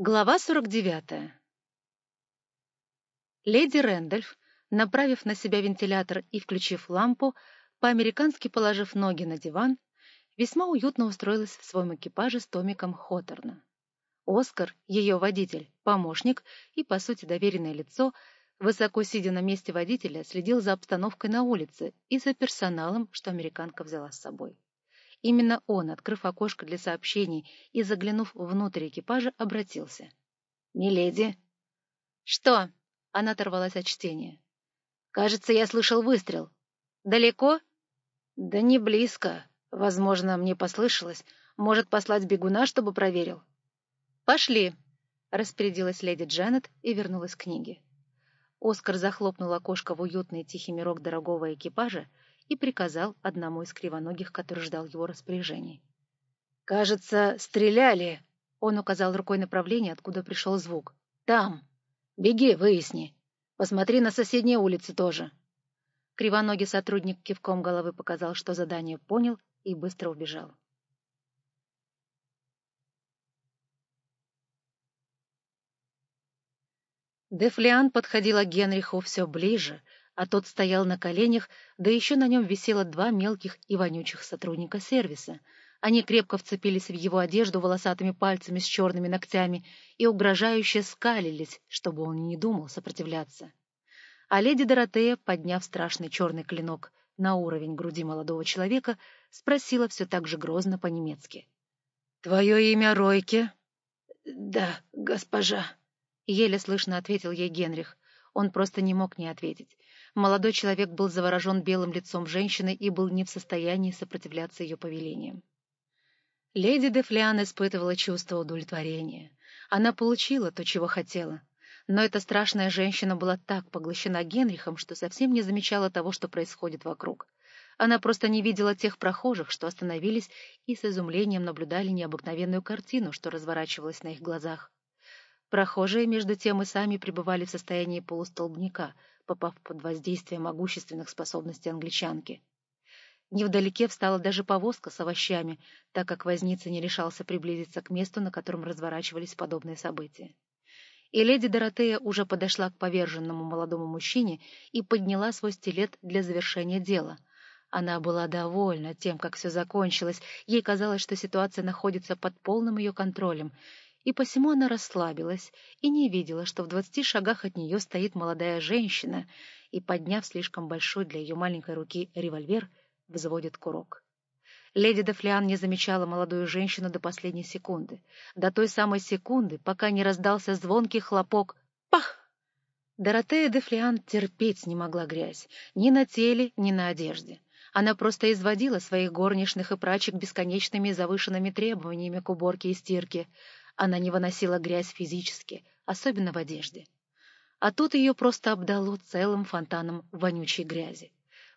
Глава 49. Леди Рэндольф, направив на себя вентилятор и включив лампу, по-американски положив ноги на диван, весьма уютно устроилась в своем экипаже с Томиком Хоторна. Оскар, ее водитель, помощник и, по сути, доверенное лицо, высоко сидя на месте водителя, следил за обстановкой на улице и за персоналом, что американка взяла с собой. Именно он, открыв окошко для сообщений и заглянув внутрь экипажа, обратился. «Миледи!» «Что?» — она оторвалась от чтения. «Кажется, я слышал выстрел. Далеко?» «Да не близко. Возможно, мне послышалось. Может, послать бегуна, чтобы проверил?» «Пошли!» — распорядилась леди Джанет и вернулась к книге. Оскар захлопнул окошко в уютный тихий мирок дорогого экипажа и приказал одному из кривоногих, который ждал его распоряжений. «Кажется, стреляли!» — он указал рукой направление, откуда пришел звук. «Там! Беги, выясни! Посмотри на соседние улицы тоже!» Кривоногий сотрудник кивком головы показал, что задание понял, и быстро убежал. Дефлиан подходила к Генриху все ближе, а тот стоял на коленях, да еще на нем висело два мелких и вонючих сотрудника сервиса. Они крепко вцепились в его одежду волосатыми пальцами с черными ногтями и угрожающе скалились, чтобы он не думал сопротивляться. А леди Доротея, подняв страшный черный клинок на уровень груди молодого человека, спросила все так же грозно по-немецки. — Твое имя Ройке? — Да, госпожа, — еле слышно ответил ей Генрих. Он просто не мог не ответить. Молодой человек был заворожен белым лицом женщины и был не в состоянии сопротивляться ее повелениям. Леди де Флиан испытывала чувство удовлетворения. Она получила то, чего хотела. Но эта страшная женщина была так поглощена Генрихом, что совсем не замечала того, что происходит вокруг. Она просто не видела тех прохожих, что остановились и с изумлением наблюдали необыкновенную картину, что разворачивалась на их глазах. Прохожие, между тем, и сами пребывали в состоянии полустолбняка, попав под воздействие могущественных способностей англичанки. Невдалеке встала даже повозка с овощами, так как возница не решался приблизиться к месту, на котором разворачивались подобные события. И леди Доротея уже подошла к поверженному молодому мужчине и подняла свой стилет для завершения дела. Она была довольна тем, как все закончилось, ей казалось, что ситуация находится под полным ее контролем, и посему она расслабилась и не видела, что в двадцати шагах от нее стоит молодая женщина и, подняв слишком большой для ее маленькой руки револьвер, взводит курок. Леди Дефлиан не замечала молодую женщину до последней секунды, до той самой секунды, пока не раздался звонкий хлопок «Пах!». Доротея Дефлиан терпеть не могла грязь ни на теле, ни на одежде. Она просто изводила своих горничных и прачек бесконечными завышенными требованиями к уборке и стирке, она не выносила грязь физически, особенно в одежде. А тут ее просто обдало целым фонтаном вонючей грязи.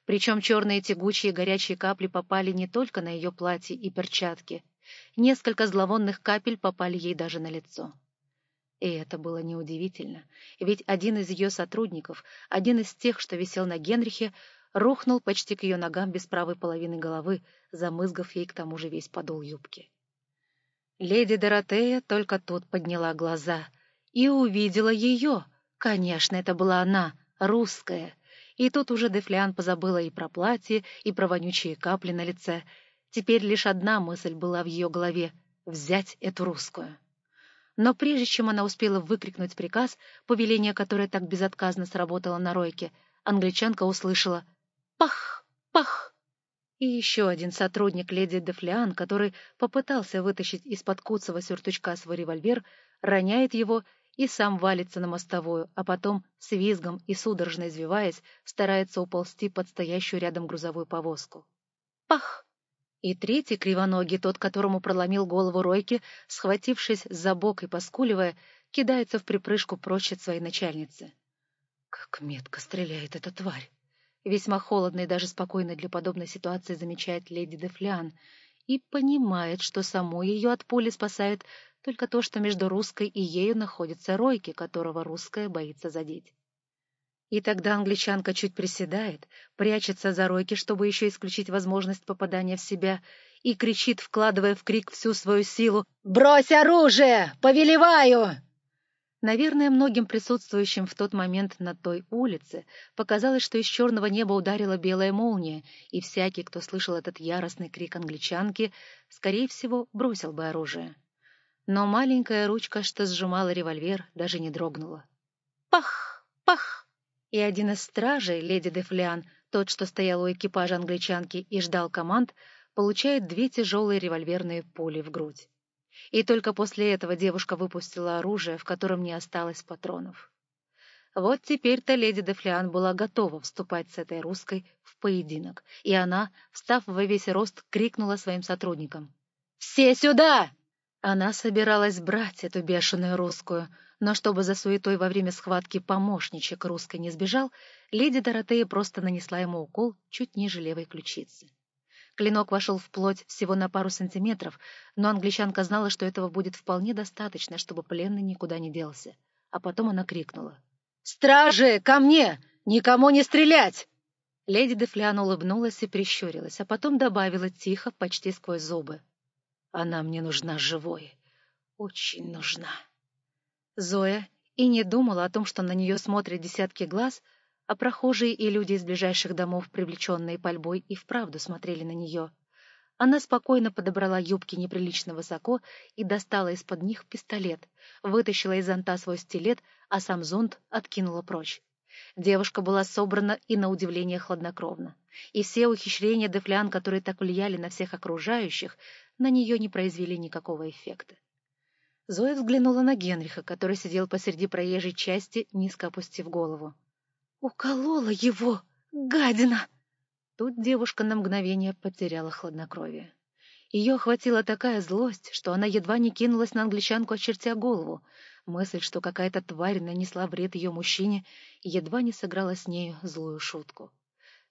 Причем черные тягучие горячие капли попали не только на ее платье и перчатки. Несколько зловонных капель попали ей даже на лицо. И это было неудивительно, ведь один из ее сотрудников, один из тех, что висел на Генрихе, рухнул почти к ее ногам без правой половины головы, замызгав ей к тому же весь подол юбки. Леди Доротея только тут подняла глаза и увидела ее. Конечно, это была она, русская. И тут уже Дефлиан позабыла и про платье, и про вонючие капли на лице. Теперь лишь одна мысль была в ее голове — взять эту русскую. Но прежде чем она успела выкрикнуть приказ, повеление которое так безотказно сработало на Ройке, англичанка услышала «Пах! Пах!» И еще один сотрудник леди Дефлиан, который попытался вытащить из-под куцого сюртучка свой револьвер, роняет его и сам валится на мостовую, а потом, с визгом и судорожно извиваясь, старается уползти под стоящую рядом грузовую повозку. Пах! И третий кривоногий, тот, которому проломил голову Ройки, схватившись за бок и поскуливая, кидается в припрыжку прочь от своей начальницы. Как метко стреляет эта тварь! Весьма холодно и даже спокойно для подобной ситуации замечает леди Дефлян и понимает, что само ее от пули спасает только то, что между русской и ею находится Ройки, которого русская боится задеть. И тогда англичанка чуть приседает, прячется за Ройки, чтобы еще исключить возможность попадания в себя, и кричит, вкладывая в крик всю свою силу «Брось оружие! Повелеваю!» Наверное, многим присутствующим в тот момент на той улице показалось, что из черного неба ударила белая молния, и всякий, кто слышал этот яростный крик англичанки, скорее всего, бросил бы оружие. Но маленькая ручка, что сжимала револьвер, даже не дрогнула. Пах! Пах! И один из стражей, леди Дефлиан, тот, что стоял у экипажа англичанки и ждал команд, получает две тяжелые револьверные пули в грудь и только после этого девушка выпустила оружие, в котором не осталось патронов. Вот теперь-то леди Дефлиан была готова вступать с этой русской в поединок, и она, встав во весь рост, крикнула своим сотрудникам. «Все сюда!» Она собиралась брать эту бешеную русскую, но чтобы за суетой во время схватки помощничек русской не сбежал, леди Доротея просто нанесла ему укол чуть ниже левой ключицы. Клинок вошел в плоть всего на пару сантиметров, но англичанка знала, что этого будет вполне достаточно, чтобы пленный никуда не делся. А потом она крикнула. «Стражи, ко мне! Никому не стрелять!» Леди Дефлян улыбнулась и прищурилась, а потом добавила тихо, почти сквозь зубы. «Она мне нужна живой. Очень нужна». Зоя и не думала о том, что на нее смотрят десятки глаз, а прохожие и люди из ближайших домов, привлеченные пальбой, и вправду смотрели на нее. Она спокойно подобрала юбки неприлично высоко и достала из-под них пистолет, вытащила из зонта свой стилет, а сам зонт откинула прочь. Девушка была собрана и, на удивление, хладнокровна. И все ухищрения Дефлян, которые так влияли на всех окружающих, на нее не произвели никакого эффекта. Зоя взглянула на Генриха, который сидел посреди проезжей части, низко опустив голову. «Уколола его, гадина!» Тут девушка на мгновение потеряла хладнокровие. Ее охватила такая злость, что она едва не кинулась на англичанку, очертя голову. Мысль, что какая-то тварь нанесла вред ее мужчине, едва не сыграла с нею злую шутку.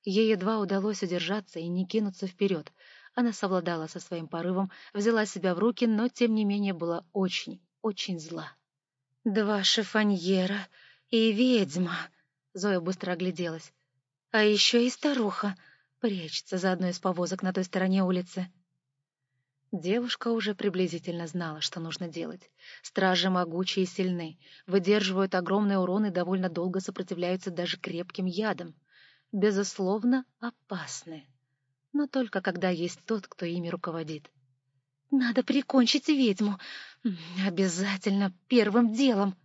Ей едва удалось удержаться и не кинуться вперед. Она совладала со своим порывом, взяла себя в руки, но, тем не менее, была очень, очень зла. «Два шифоньера и ведьма!» Зоя быстро огляделась. А еще и старуха прячется за одной из повозок на той стороне улицы. Девушка уже приблизительно знала, что нужно делать. Стражи могучие и сильны, выдерживают огромный урон и довольно долго сопротивляются даже крепким ядам. Безусловно, опасны. Но только когда есть тот, кто ими руководит. «Надо прикончить ведьму. Обязательно, первым делом!»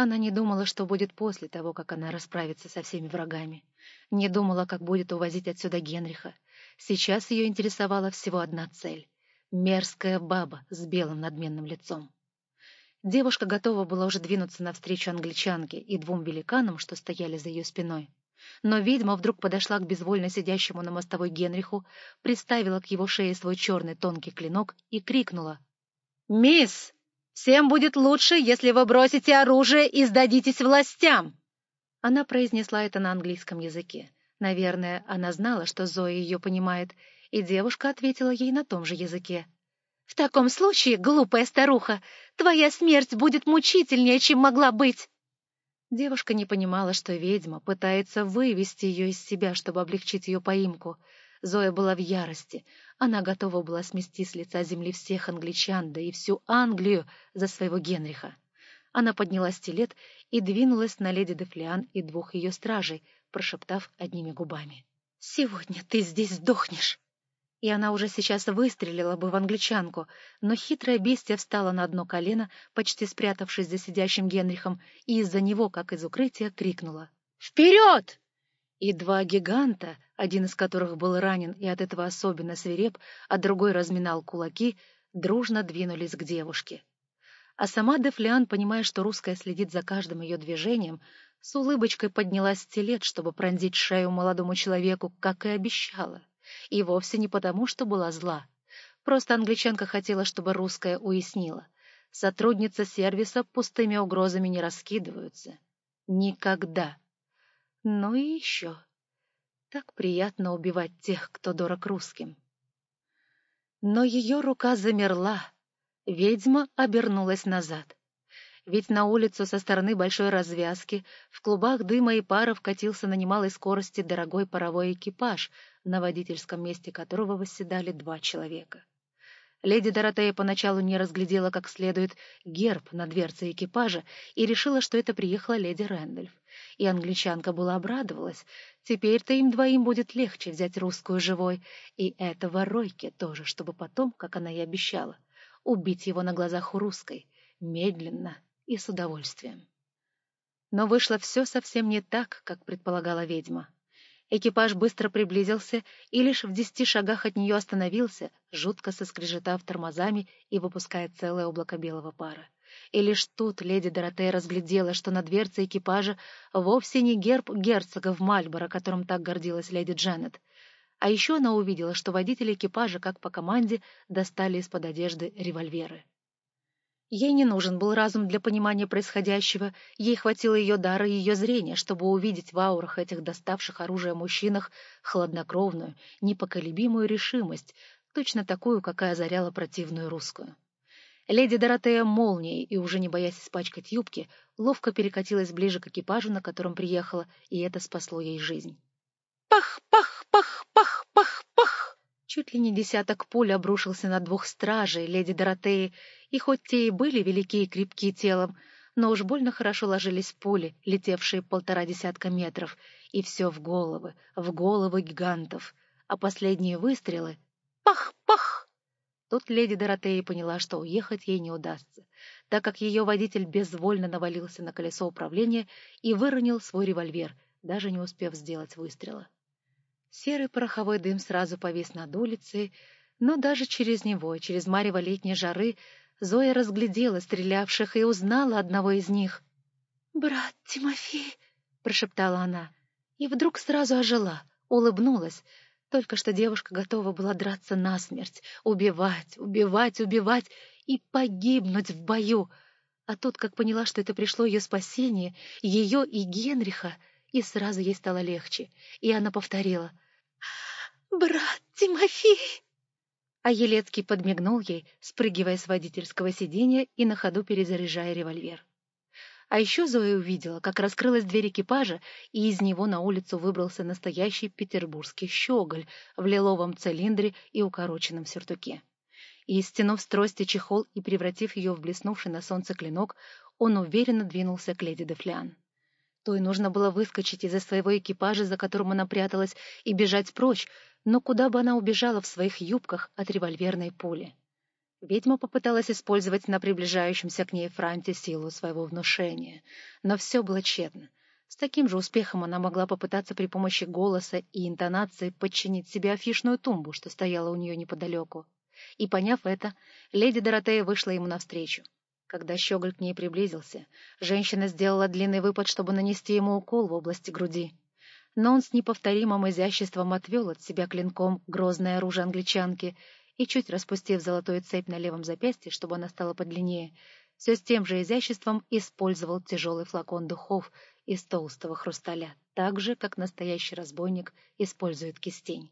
Она не думала, что будет после того, как она расправится со всеми врагами. Не думала, как будет увозить отсюда Генриха. Сейчас ее интересовала всего одна цель — мерзкая баба с белым надменным лицом. Девушка готова была уже двинуться навстречу англичанке и двум великанам, что стояли за ее спиной. Но ведьма вдруг подошла к безвольно сидящему на мостовой Генриху, приставила к его шее свой черный тонкий клинок и крикнула. «Мисс!» Всем будет лучше, если вы бросите оружие и сдадитесь властям!» Она произнесла это на английском языке. Наверное, она знала, что Зоя ее понимает, и девушка ответила ей на том же языке. «В таком случае, глупая старуха, твоя смерть будет мучительнее, чем могла быть!» Девушка не понимала, что ведьма пытается вывести ее из себя, чтобы облегчить ее поимку — Зоя была в ярости. Она готова была смести с лица земли всех англичан, да и всю Англию за своего Генриха. Она подняла стилет и двинулась на леди Дефлиан и двух ее стражей, прошептав одними губами. «Сегодня ты здесь сдохнешь!» И она уже сейчас выстрелила бы в англичанку, но хитрая бестия встала на одно колено, почти спрятавшись за сидящим Генрихом, и из-за него, как из укрытия, крикнула. «Вперед!» И два гиганта, один из которых был ранен и от этого особенно свиреп, а другой разминал кулаки, дружно двинулись к девушке. А сама Дефлиан, понимая, что русская следит за каждым ее движением, с улыбочкой поднялась с телет, чтобы пронзить шею молодому человеку, как и обещала. И вовсе не потому, что была зла. Просто англичанка хотела, чтобы русская уяснила. Сотрудницы сервиса пустыми угрозами не раскидываются. Никогда. Ну и еще. Так приятно убивать тех, кто дорог русским. Но ее рука замерла. Ведьма обернулась назад. Ведь на улицу со стороны большой развязки в клубах дыма и пара вкатился на немалой скорости дорогой паровой экипаж, на водительском месте которого восседали два человека. Леди Доротея поначалу не разглядела как следует герб на дверце экипажа и решила, что это приехала леди Рэндольф. И англичанка была обрадовалась. Теперь-то им двоим будет легче взять русскую живой, и это воройке тоже, чтобы потом, как она и обещала, убить его на глазах у русской, медленно и с удовольствием. Но вышло все совсем не так, как предполагала ведьма. Экипаж быстро приблизился и лишь в десяти шагах от нее остановился, жутко соскрежетав тормозами и выпуская целое облако белого пара. И лишь тут леди Доротея разглядела, что на дверце экипажа вовсе не герб герцогов Мальборо, которым так гордилась леди Дженнет. А еще она увидела, что водители экипажа, как по команде, достали из-под одежды револьверы. Ей не нужен был разум для понимания происходящего, ей хватило ее дара и ее зрения, чтобы увидеть в аурах этих доставших оружие мужчинах хладнокровную, непоколебимую решимость, точно такую, какая озаряла противную русскую. Леди Доротея молнией и, уже не боясь испачкать юбки, ловко перекатилась ближе к экипажу, на котором приехала, и это спасло ей жизнь. Пах, пах, пах, пах! Чуть ли не десяток пуль обрушился на двух стражей леди Доротеи, и хоть те и были великие и крепкие телом, но уж больно хорошо ложились пули, летевшие полтора десятка метров, и все в головы, в головы гигантов. А последние выстрелы — пах-пах! Тут леди Доротея поняла, что уехать ей не удастся, так как ее водитель безвольно навалился на колесо управления и выронил свой револьвер, даже не успев сделать выстрела. Серый пороховой дым сразу повис над улицей, но даже через него, через марево летней жары, Зоя разглядела стрелявших и узнала одного из них. «Брат Тимофей!» — прошептала она. И вдруг сразу ожила, улыбнулась. Только что девушка готова была драться насмерть, убивать, убивать, убивать и погибнуть в бою. А тут, как поняла, что это пришло ее спасение, ее и Генриха, и сразу ей стало легче, и она повторила. «Брат Тимофей!» а Елецкий подмигнул ей, спрыгивая с водительского сиденья и на ходу перезаряжая револьвер. А еще Зоя увидела, как раскрылась дверь экипажа, и из него на улицу выбрался настоящий петербургский щеголь в лиловом цилиндре и укороченном сюртуке. И, стянув с трости чехол и превратив ее в блеснувший на солнце клинок, он уверенно двинулся к леди Дефлян. Той нужно было выскочить из-за своего экипажа, за которым она пряталась, и бежать прочь, но куда бы она убежала в своих юбках от револьверной пули? Ведьма попыталась использовать на приближающемся к ней франте силу своего внушения, но все было тщетно. С таким же успехом она могла попытаться при помощи голоса и интонации подчинить себе афишную тумбу, что стояла у нее неподалеку. И, поняв это, леди Доротея вышла ему навстречу. Когда щеголь к ней приблизился, женщина сделала длинный выпад, чтобы нанести ему укол в области груди. Но он с неповторимым изяществом отвел от себя клинком грозное оружие англичанки и, чуть распустив золотую цепь на левом запястье, чтобы она стала подлиннее, все с тем же изяществом использовал тяжелый флакон духов из толстого хрусталя, так же, как настоящий разбойник использует кистень.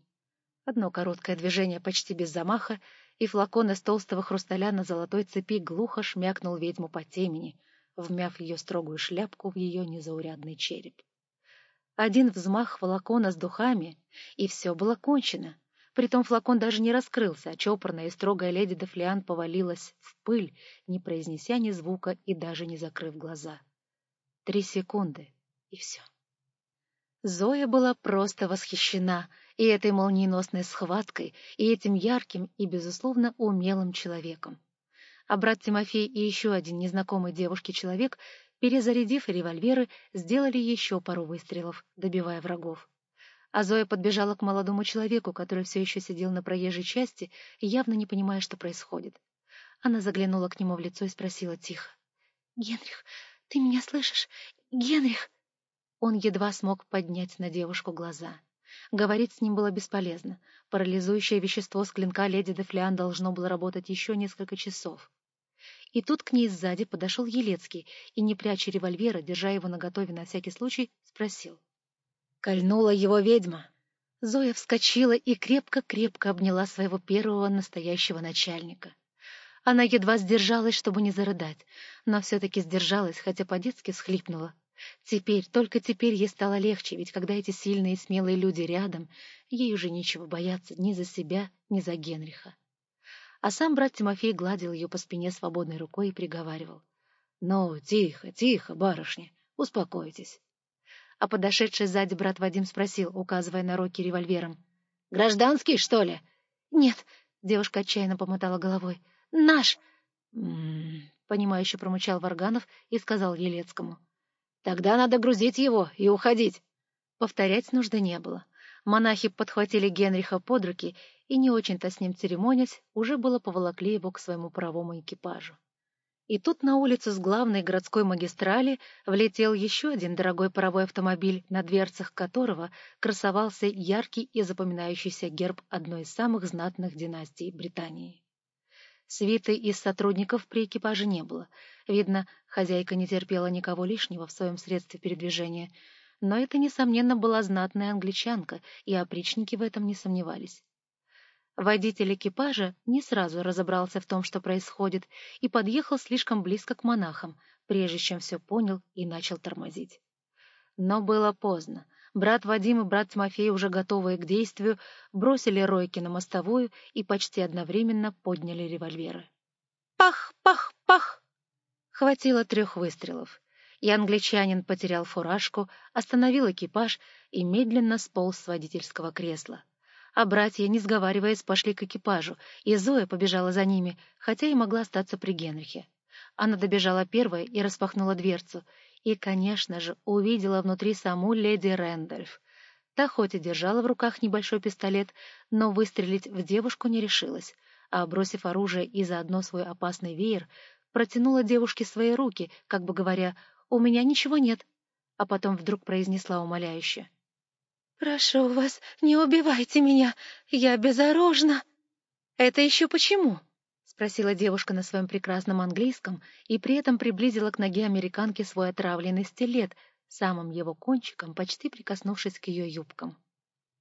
Одно короткое движение почти без замаха, и флакон из толстого хрусталя на золотой цепи глухо шмякнул ведьму по темени, вмяв ее строгую шляпку в ее незаурядный череп. Один взмах флакона с духами, и все было кончено. Притом флакон даже не раскрылся, а чопорная и строгая леди Дефлиан повалилась в пыль, не произнеся ни звука и даже не закрыв глаза. Три секунды, и все. Зоя была просто восхищена и этой молниеносной схваткой, и этим ярким и, безусловно, умелым человеком. А брат Тимофей и еще один незнакомый девушке человек, перезарядив револьверы, сделали еще пару выстрелов, добивая врагов. А Зоя подбежала к молодому человеку, который все еще сидел на проезжей части, явно не понимая, что происходит. Она заглянула к нему в лицо и спросила тихо. «Генрих, ты меня слышишь? Генрих!» Он едва смог поднять на девушку глаза. Говорить с ним было бесполезно. Парализующее вещество с клинка леди Дефлиан должно было работать еще несколько часов. И тут к ней сзади подошел Елецкий и, не пряча револьвера, держа его наготове на всякий случай, спросил. «Кольнула его ведьма!» Зоя вскочила и крепко-крепко обняла своего первого настоящего начальника. Она едва сдержалась, чтобы не зарыдать, но все-таки сдержалась, хотя по-детски всхлипнула. Теперь, только теперь ей стало легче, ведь когда эти сильные и смелые люди рядом, ей уже нечего бояться ни за себя, ни за Генриха. А сам брат Тимофей гладил ее по спине свободной рукой и приговаривал. — Ну, тихо, тихо, барышня, успокойтесь. А подошедший сзади брат Вадим спросил, указывая на руки револьвером. — Гражданский, что ли? — Нет, — девушка отчаянно помотала головой. — Наш! «М-м-м», понимающе промычал Варганов и сказал Елецкому. — Тогда надо грузить его и уходить. Повторять нужды не было. Монахи подхватили Генриха под руки и, не очень-то с ним церемонясь, уже было поволокли его к своему паровому экипажу. И тут на улицу с главной городской магистрали влетел еще один дорогой паровой автомобиль, на дверцах которого красовался яркий и запоминающийся герб одной из самых знатных династий Британии. Свиты из сотрудников при экипаже не было. Видно, хозяйка не терпела никого лишнего в своем средстве передвижения — но это, несомненно, была знатная англичанка, и опричники в этом не сомневались. Водитель экипажа не сразу разобрался в том, что происходит, и подъехал слишком близко к монахам, прежде чем все понял и начал тормозить. Но было поздно. Брат Вадим и брат Тимофей, уже готовые к действию, бросили ройки на мостовую и почти одновременно подняли револьверы. Пах, пах, пах! Хватило трех выстрелов и англичанин потерял фуражку, остановил экипаж и медленно сполз с водительского кресла. А братья, не сговариваясь, пошли к экипажу, и Зоя побежала за ними, хотя и могла остаться при Генрихе. Она добежала первая и распахнула дверцу, и, конечно же, увидела внутри саму леди Рэндольф. Та хоть и держала в руках небольшой пистолет, но выстрелить в девушку не решилась, а, бросив оружие и заодно свой опасный веер, протянула девушке свои руки, как бы говоря, у меня ничего нет», а потом вдруг произнесла умоляюще. «Прошу вас, не убивайте меня, я безоружна». «Это еще почему?» — спросила девушка на своем прекрасном английском и при этом приблизила к ноге американки свой отравленный стилет, самым его кончиком почти прикоснувшись к ее юбкам.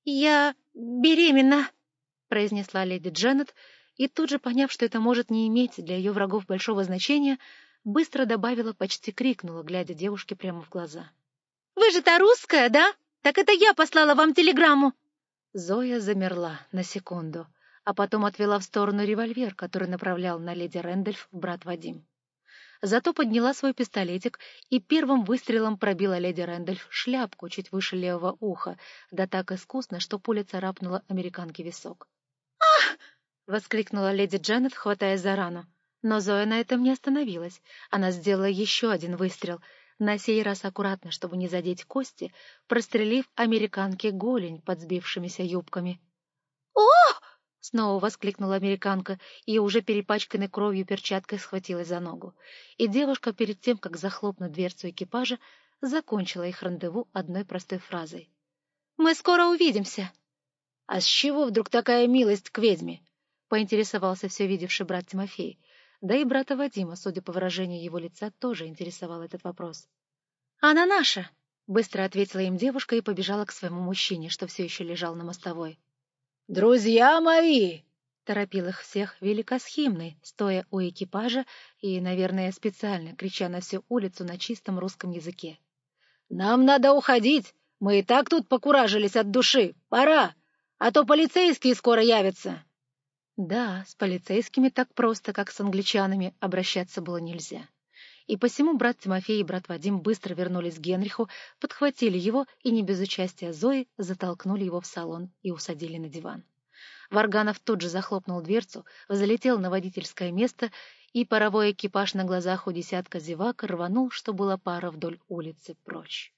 «Я беременна», — произнесла леди Дженнет, и тут же, поняв, что это может не иметь для ее врагов большого значения, быстро добавила, почти крикнула, глядя девушке прямо в глаза. «Вы же та русская, да? Так это я послала вам телеграмму!» Зоя замерла на секунду, а потом отвела в сторону револьвер, который направлял на леди Рэндольф брат Вадим. Зато подняла свой пистолетик и первым выстрелом пробила леди Рэндольф шляпку чуть выше левого уха, да так искусно, что пуля царапнула американке висок. «Ах!» — воскликнула леди Дженнет, хватая за рану. Но Зоя на этом не остановилась. Она сделала еще один выстрел, на сей раз аккуратно, чтобы не задеть кости, прострелив американке голень под сбившимися юбками. «О!» — снова воскликнула американка и уже перепачканной кровью перчаткой схватилась за ногу. И девушка перед тем, как захлопнуть дверцу экипажа, закончила их рандеву одной простой фразой. «Мы скоро увидимся!» «А с чего вдруг такая милость к ведьме?» — поинтересовался все видевший брат Тимофей. Да и брата Вадима, судя по выражению его лица, тоже интересовал этот вопрос. «Она наша!» — быстро ответила им девушка и побежала к своему мужчине, что все еще лежал на мостовой. «Друзья мои!» — торопил их всех великосхимный, стоя у экипажа и, наверное, специально крича на всю улицу на чистом русском языке. «Нам надо уходить! Мы и так тут покуражились от души! Пора! А то полицейские скоро явятся!» Да, с полицейскими так просто, как с англичанами, обращаться было нельзя. И посему брат Тимофей и брат Вадим быстро вернулись к Генриху, подхватили его и, не без участия Зои, затолкнули его в салон и усадили на диван. Варганов тут же захлопнул дверцу, залетел на водительское место, и паровой экипаж на глазах у десятка зевак рванул, что было пара вдоль улицы, прочь.